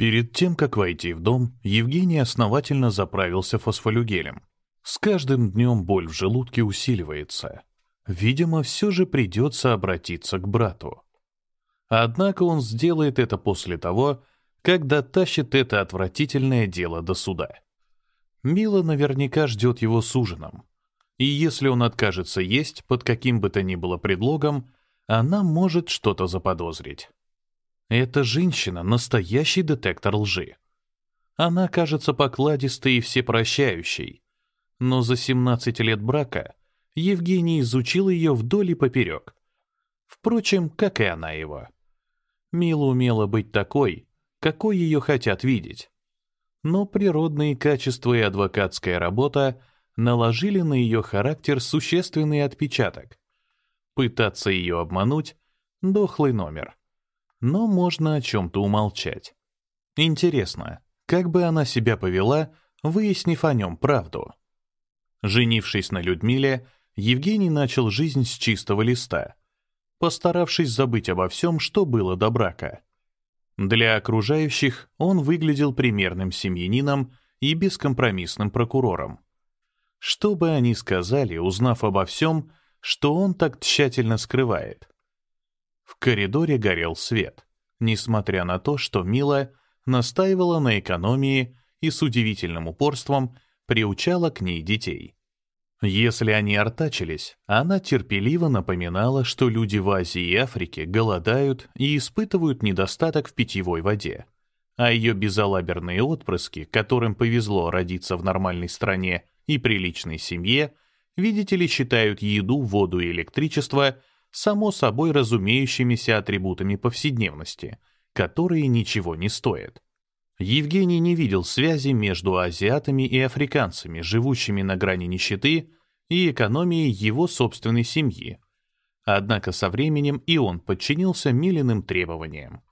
Перед тем, как войти в дом, Евгений основательно заправился фосфолюгелем. С каждым днем боль в желудке усиливается. Видимо, все же придется обратиться к брату. Однако он сделает это после того, как дотащит это отвратительное дело до суда. Мила наверняка ждет его с ужином. И если он откажется есть под каким бы то ни было предлогом, она может что-то заподозрить. Эта женщина — настоящий детектор лжи. Она кажется покладистой и всепрощающей. Но за 17 лет брака Евгений изучил ее вдоль и поперек. Впрочем, как и она его. Мила умела быть такой, какой ее хотят видеть. Но природные качества и адвокатская работа наложили на ее характер существенный отпечаток. Пытаться ее обмануть — дохлый номер. Но можно о чем-то умолчать. Интересно, как бы она себя повела, выяснив о нем правду? Женившись на Людмиле, Евгений начал жизнь с чистого листа, постаравшись забыть обо всем, что было до брака. Для окружающих он выглядел примерным семьянином и бескомпромиссным прокурором. Что бы они сказали, узнав обо всем, что он так тщательно скрывает? В коридоре горел свет, несмотря на то, что Мила настаивала на экономии и с удивительным упорством приучала к ней детей. Если они артачились, она терпеливо напоминала, что люди в Азии и Африке голодают и испытывают недостаток в питьевой воде, а ее безалаберные отпрыски, которым повезло родиться в нормальной стране и приличной семье, видите ли, считают еду, воду и электричество само собой разумеющимися атрибутами повседневности, которые ничего не стоят. Евгений не видел связи между азиатами и африканцами, живущими на грани нищеты, и экономией его собственной семьи. Однако со временем и он подчинился Милиным требованиям.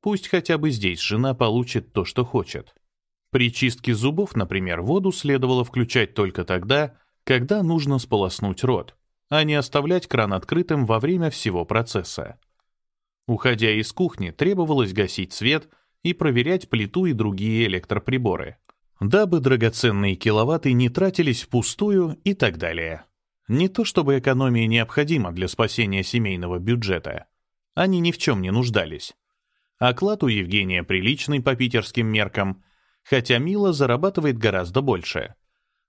Пусть хотя бы здесь жена получит то, что хочет. При чистке зубов, например, воду следовало включать только тогда, когда нужно сполоснуть рот, а не оставлять кран открытым во время всего процесса. Уходя из кухни, требовалось гасить свет и проверять плиту и другие электроприборы, дабы драгоценные киловатты не тратились впустую и так далее. Не то чтобы экономия необходима для спасения семейного бюджета. Они ни в чем не нуждались. Оклад у Евгения приличный по питерским меркам, хотя Мила зарабатывает гораздо больше.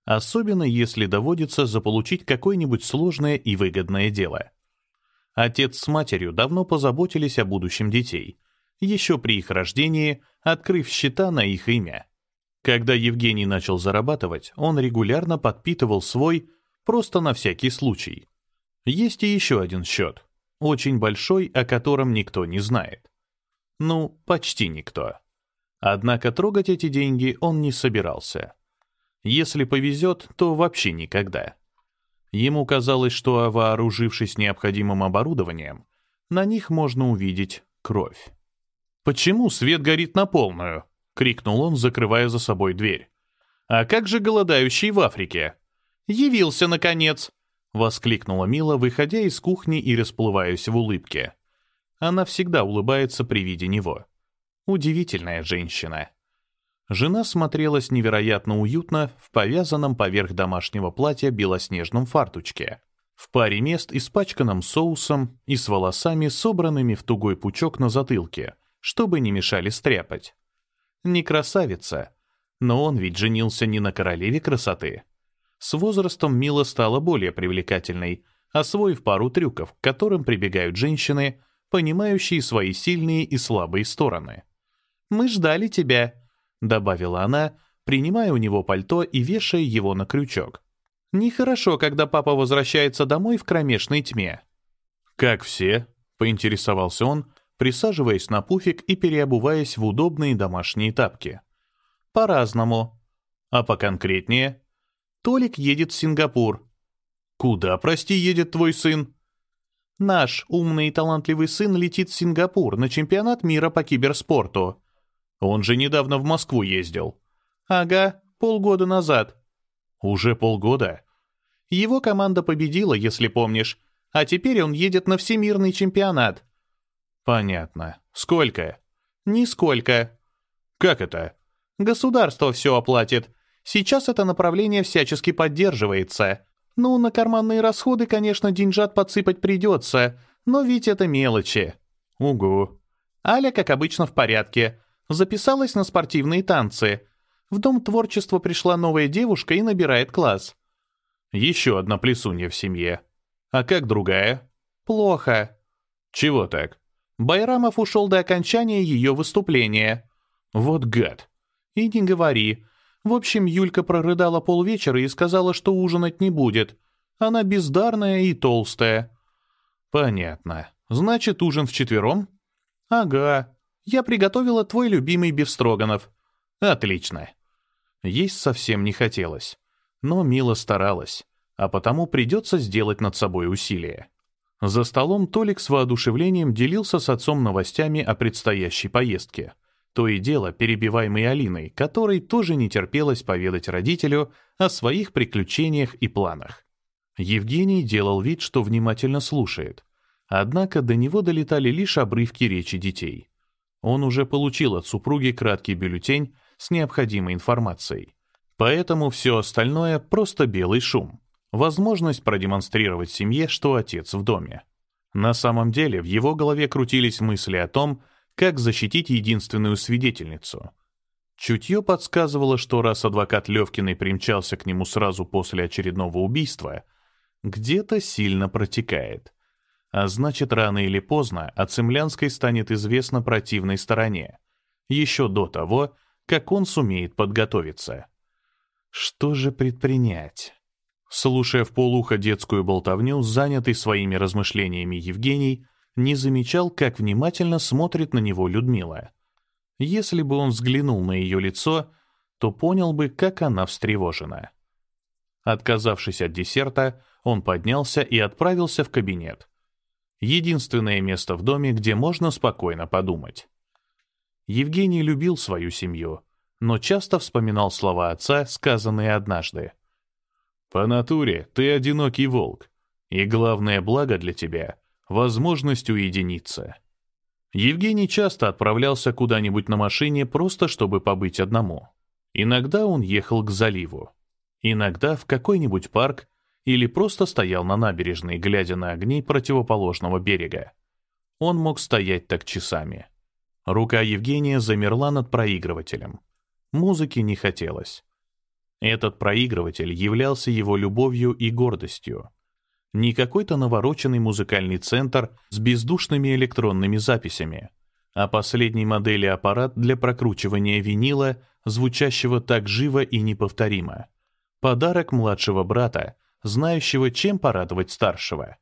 Особенно если доводится заполучить какое-нибудь сложное и выгодное дело. Отец с матерью давно позаботились о будущем детей — еще при их рождении, открыв счета на их имя. Когда Евгений начал зарабатывать, он регулярно подпитывал свой просто на всякий случай. Есть и еще один счет, очень большой, о котором никто не знает. Ну, почти никто. Однако трогать эти деньги он не собирался. Если повезет, то вообще никогда. Ему казалось, что, вооружившись необходимым оборудованием, на них можно увидеть кровь. «Почему свет горит на полную?» — крикнул он, закрывая за собой дверь. «А как же голодающий в Африке?» «Явился, наконец!» — воскликнула Мила, выходя из кухни и расплываясь в улыбке. Она всегда улыбается при виде него. Удивительная женщина. Жена смотрелась невероятно уютно в повязанном поверх домашнего платья белоснежном фартучке, в паре мест испачканном соусом и с волосами, собранными в тугой пучок на затылке — чтобы не мешали стряпать. Не красавица, но он ведь женился не на королеве красоты. С возрастом Мила стала более привлекательной, освоив пару трюков, к которым прибегают женщины, понимающие свои сильные и слабые стороны. «Мы ждали тебя», — добавила она, принимая у него пальто и вешая его на крючок. «Нехорошо, когда папа возвращается домой в кромешной тьме». «Как все?» — поинтересовался он, присаживаясь на пуфик и переобуваясь в удобные домашние тапки. «По-разному. А поконкретнее?» «Толик едет в Сингапур». «Куда, прости, едет твой сын?» «Наш умный и талантливый сын летит в Сингапур на чемпионат мира по киберспорту». «Он же недавно в Москву ездил». «Ага, полгода назад». «Уже полгода?» «Его команда победила, если помнишь, а теперь он едет на всемирный чемпионат». Понятно. Сколько? Нисколько. Как это? Государство все оплатит. Сейчас это направление всячески поддерживается. Ну, на карманные расходы, конечно, деньжат подсыпать придется, но ведь это мелочи. Угу. Аля, как обычно, в порядке. Записалась на спортивные танцы. В Дом творчества пришла новая девушка и набирает класс. Еще одна плесунья в семье. А как другая? Плохо. Чего так? Байрамов ушел до окончания ее выступления. Вот гад. И не говори. В общем, Юлька прорыдала полвечера и сказала, что ужинать не будет. Она бездарная и толстая. Понятно. Значит, ужин вчетвером? Ага. Я приготовила твой любимый бифстроганов. Отлично. Есть совсем не хотелось. Но Мила старалась, а потому придется сделать над собой усилие. За столом Толик с воодушевлением делился с отцом новостями о предстоящей поездке. То и дело, перебиваемый Алиной, которой тоже не терпелось поведать родителю о своих приключениях и планах. Евгений делал вид, что внимательно слушает. Однако до него долетали лишь обрывки речи детей. Он уже получил от супруги краткий бюллетень с необходимой информацией. Поэтому все остальное — просто белый шум. Возможность продемонстрировать семье, что отец в доме. На самом деле в его голове крутились мысли о том, как защитить единственную свидетельницу. Чутье подсказывало, что раз адвокат Левкиной примчался к нему сразу после очередного убийства, где-то сильно протекает. А значит, рано или поздно о Цемлянской станет известно противной стороне, еще до того, как он сумеет подготовиться. Что же предпринять? Слушая в полухо детскую болтовню, занятый своими размышлениями Евгений, не замечал, как внимательно смотрит на него Людмила. Если бы он взглянул на ее лицо, то понял бы, как она встревожена. Отказавшись от десерта, он поднялся и отправился в кабинет. Единственное место в доме, где можно спокойно подумать. Евгений любил свою семью, но часто вспоминал слова отца, сказанные однажды. «По натуре ты одинокий волк, и главное благо для тебя возможность уединиться. Евгений часто отправлялся куда-нибудь на машине просто чтобы побыть одному. Иногда он ехал к заливу, иногда в какой-нибудь парк или просто стоял на набережной, глядя на огни противоположного берега. Он мог стоять так часами. Рука Евгения замерла над проигрывателем. Музыки не хотелось. Этот проигрыватель являлся его любовью и гордостью не какой-то навороченный музыкальный центр с бездушными электронными записями, а последней модели аппарат для прокручивания винила, звучащего так живо и неповторимо. Подарок младшего брата, знающего, чем порадовать старшего.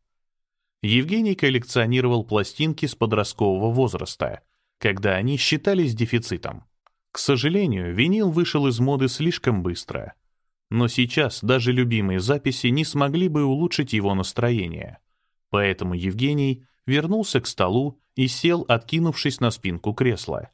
Евгений коллекционировал пластинки с подросткового возраста, когда они считались дефицитом. К сожалению, винил вышел из моды слишком быстро — но сейчас даже любимые записи не смогли бы улучшить его настроение. Поэтому Евгений вернулся к столу и сел, откинувшись на спинку кресла.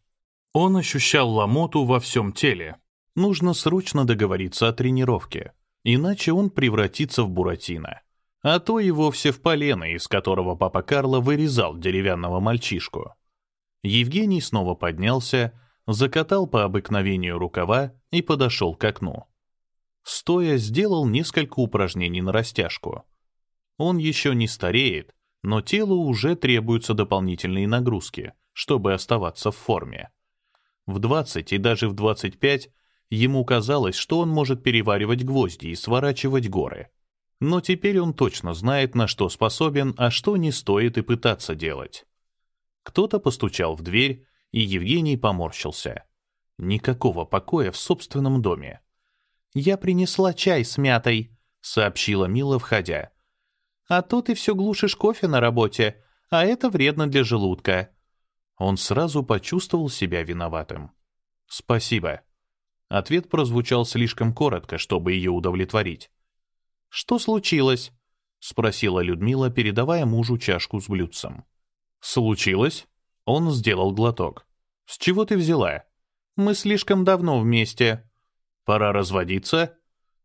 Он ощущал ломоту во всем теле. Нужно срочно договориться о тренировке, иначе он превратится в Буратино. А то и вовсе в полено, из которого папа Карло вырезал деревянного мальчишку. Евгений снова поднялся, закатал по обыкновению рукава и подошел к окну. Стоя, сделал несколько упражнений на растяжку. Он еще не стареет, но телу уже требуются дополнительные нагрузки, чтобы оставаться в форме. В 20 и даже в 25 ему казалось, что он может переваривать гвозди и сворачивать горы. Но теперь он точно знает, на что способен, а что не стоит и пытаться делать. Кто-то постучал в дверь, и Евгений поморщился. Никакого покоя в собственном доме. «Я принесла чай с мятой», — сообщила Мила, входя. «А то ты все глушишь кофе на работе, а это вредно для желудка». Он сразу почувствовал себя виноватым. «Спасибо». Ответ прозвучал слишком коротко, чтобы ее удовлетворить. «Что случилось?» — спросила Людмила, передавая мужу чашку с блюдцем. «Случилось?» Он сделал глоток. «С чего ты взяла?» «Мы слишком давно вместе», Пора разводиться?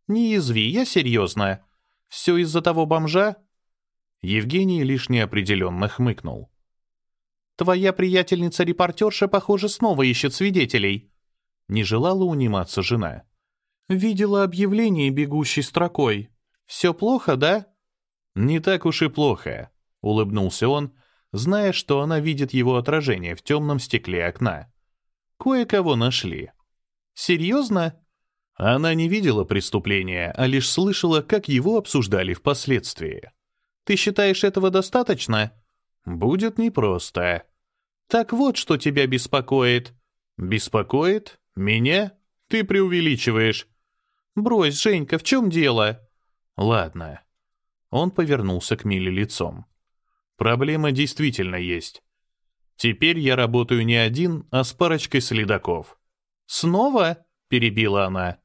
Не язви, я серьезно. Все из-за того бомжа? Евгений лишь неопределенно хмыкнул. Твоя приятельница-репортерша, похоже, снова ищет свидетелей. Не желала униматься жена. «Видела объявление, бегущей строкой. Все плохо, да?» «Не так уж и плохо», — улыбнулся он, зная, что она видит его отражение в темном стекле окна. «Кое-кого нашли». «Серьезно?» Она не видела преступления, а лишь слышала, как его обсуждали впоследствии. «Ты считаешь этого достаточно?» «Будет непросто». «Так вот, что тебя беспокоит». «Беспокоит? Меня? Ты преувеличиваешь». «Брось, Женька, в чем дело?» «Ладно». Он повернулся к Миле лицом. «Проблема действительно есть. Теперь я работаю не один, а с парочкой следаков». «Снова?» — перебила она.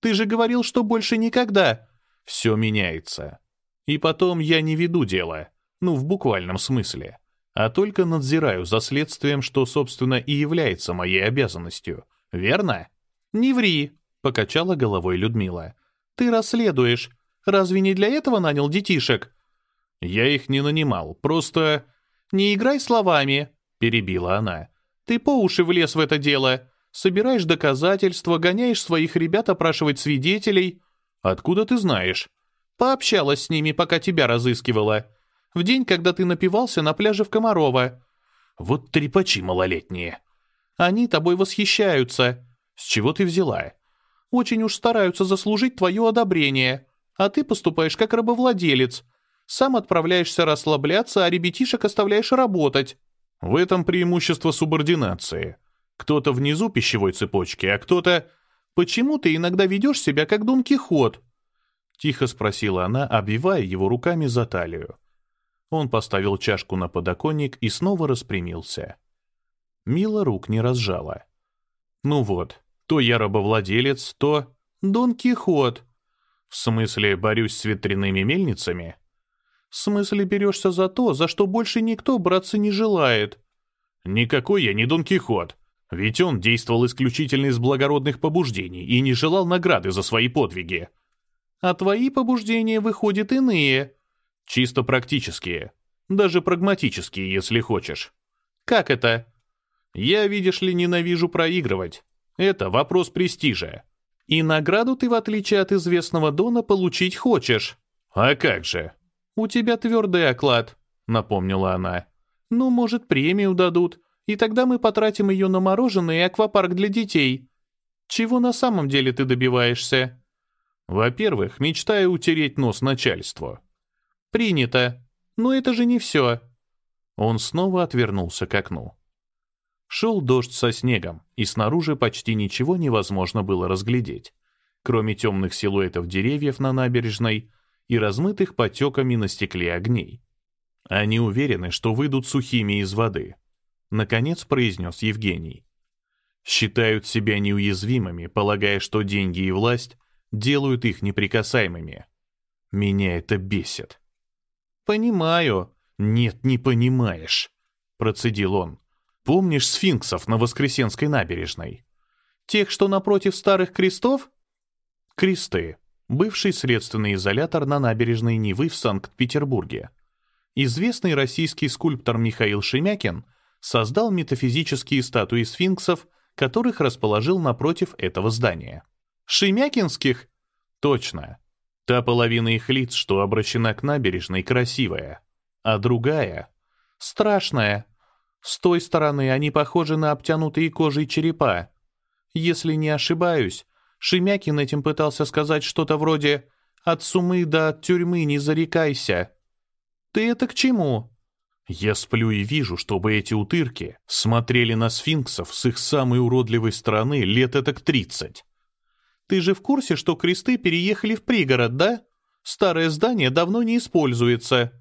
«Ты же говорил, что больше никогда». «Все меняется. И потом я не веду дело, ну, в буквальном смысле, а только надзираю за следствием, что, собственно, и является моей обязанностью. Верно?» «Не ври», — покачала головой Людмила. «Ты расследуешь. Разве не для этого нанял детишек?» «Я их не нанимал, просто...» «Не играй словами», — перебила она. «Ты по уши влез в это дело. Собираешь доказательства, гоняешь своих ребят опрашивать свидетелей». «Откуда ты знаешь?» «Пообщалась с ними, пока тебя разыскивала. В день, когда ты напивался на пляже в Комарово». «Вот трепачи малолетние». «Они тобой восхищаются». «С чего ты взяла?» «Очень уж стараются заслужить твое одобрение. А ты поступаешь как рабовладелец. Сам отправляешься расслабляться, а ребятишек оставляешь работать». В этом преимущество субординации. Кто-то внизу пищевой цепочки, а кто-то... «Почему ты иногда ведешь себя как Дон Кихот?» Тихо спросила она, обвивая его руками за талию. Он поставил чашку на подоконник и снова распрямился. Мила рук не разжала. «Ну вот, то я рабовладелец, то Дон Кихот. В смысле, борюсь с ветряными мельницами? В смысле, берешься за то, за что больше никто браться не желает. Никакой я не Дон Кихот. Ведь он действовал исключительно из благородных побуждений и не желал награды за свои подвиги. А твои побуждения выходят иные. Чисто практические. Даже прагматические, если хочешь. Как это? Я, видишь ли, ненавижу проигрывать. Это вопрос престижа. И награду ты, в отличие от известного Дона, получить хочешь. А как же? У тебя твердый оклад, напомнила она. Ну, может, премию дадут, и тогда мы потратим ее на мороженое и аквапарк для детей. Чего на самом деле ты добиваешься? Во-первых, мечтаю утереть нос начальству. Принято. Но это же не все. Он снова отвернулся к окну. Шел дождь со снегом, и снаружи почти ничего невозможно было разглядеть, кроме темных силуэтов деревьев на набережной и размытых потеками на стекле огней. Они уверены, что выйдут сухими из воды. Наконец произнес Евгений. Считают себя неуязвимыми, полагая, что деньги и власть делают их неприкасаемыми. Меня это бесит. «Понимаю». «Нет, не понимаешь», — процедил он. Помнишь сфинксов на Воскресенской набережной? Тех, что напротив старых крестов? Кресты. Бывший следственный изолятор на набережной Невы в Санкт-Петербурге. Известный российский скульптор Михаил Шемякин создал метафизические статуи сфинксов, которых расположил напротив этого здания. Шемякинских? Точно. Та половина их лиц, что обращена к набережной, красивая, а другая — страшная, с той стороны они похожи на обтянутые кожей черепа. Если не ошибаюсь, Шемякин этим пытался сказать что-то вроде «От сумы до от тюрьмы не зарекайся». «Ты это к чему?» Я сплю и вижу, чтобы эти утырки смотрели на сфинксов с их самой уродливой стороны лет этак тридцать. Ты же в курсе, что кресты переехали в пригород, да? Старое здание давно не используется.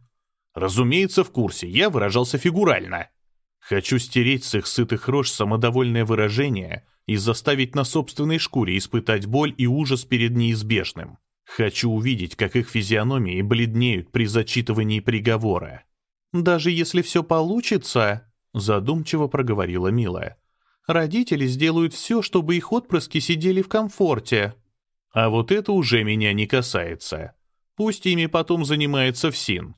Разумеется, в курсе, я выражался фигурально. Хочу стереть с их сытых рож самодовольное выражение и заставить на собственной шкуре испытать боль и ужас перед неизбежным. Хочу увидеть, как их физиономии бледнеют при зачитывании приговора. «Даже если все получится», — задумчиво проговорила Милая, «родители сделают все, чтобы их отпрыски сидели в комфорте». А вот это уже меня не касается. Пусть ими потом занимается ФСИН.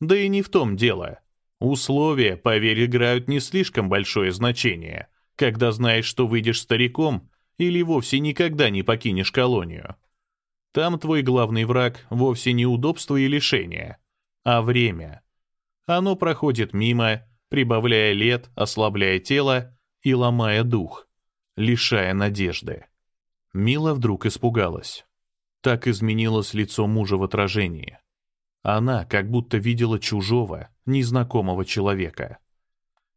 Да и не в том дело. Условия, поверь, играют не слишком большое значение, когда знаешь, что выйдешь стариком, или вовсе никогда не покинешь колонию. Там твой главный враг вовсе не удобство и лишение, а время. Оно проходит мимо, прибавляя лет, ослабляя тело и ломая дух, лишая надежды. Мила вдруг испугалась. Так изменилось лицо мужа в отражении. Она как будто видела чужого, незнакомого человека.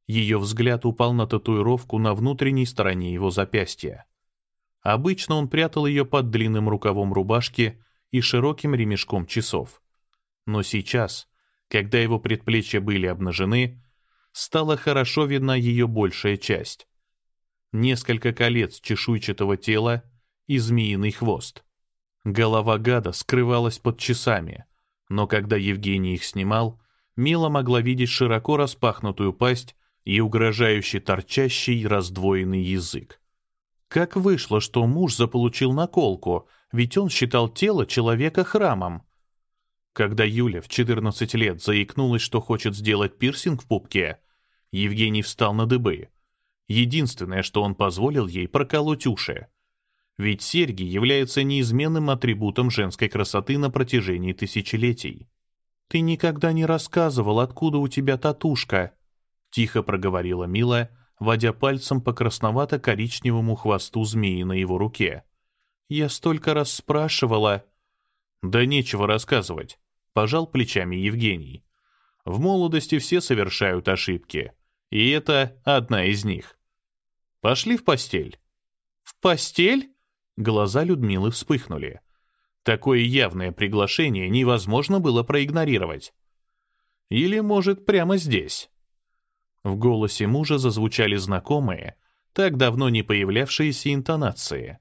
Ее взгляд упал на татуировку на внутренней стороне его запястья. Обычно он прятал ее под длинным рукавом рубашки и широким ремешком часов. Но сейчас, когда его предплечья были обнажены, стала хорошо видна ее большая часть. Несколько колец чешуйчатого тела и змеиный хвост. Голова гада скрывалась под часами, но когда Евгений их снимал, Мила могла видеть широко распахнутую пасть и угрожающий торчащий раздвоенный язык. Как вышло, что муж заполучил наколку, ведь он считал тело человека храмом? Когда Юля в 14 лет заикнулась, что хочет сделать пирсинг в пупке, Евгений встал на дыбы. Единственное, что он позволил ей проколоть уши. Ведь серьги являются неизменным атрибутом женской красоты на протяжении тысячелетий. «Ты никогда не рассказывал, откуда у тебя татушка», — тихо проговорила Мила, водя пальцем по красновато-коричневому хвосту змеи на его руке. «Я столько раз спрашивала...» «Да нечего рассказывать», — пожал плечами Евгений. «В молодости все совершают ошибки, и это одна из них. Пошли в постель». «В постель?» Глаза Людмилы вспыхнули. Такое явное приглашение невозможно было проигнорировать. Или, может, прямо здесь? В голосе мужа зазвучали знакомые, так давно не появлявшиеся интонации.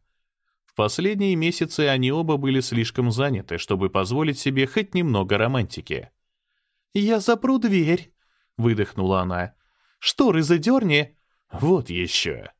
В последние месяцы они оба были слишком заняты, чтобы позволить себе хоть немного романтики. «Я запру дверь», — выдохнула она. «Шторы задерни». «Вот еще».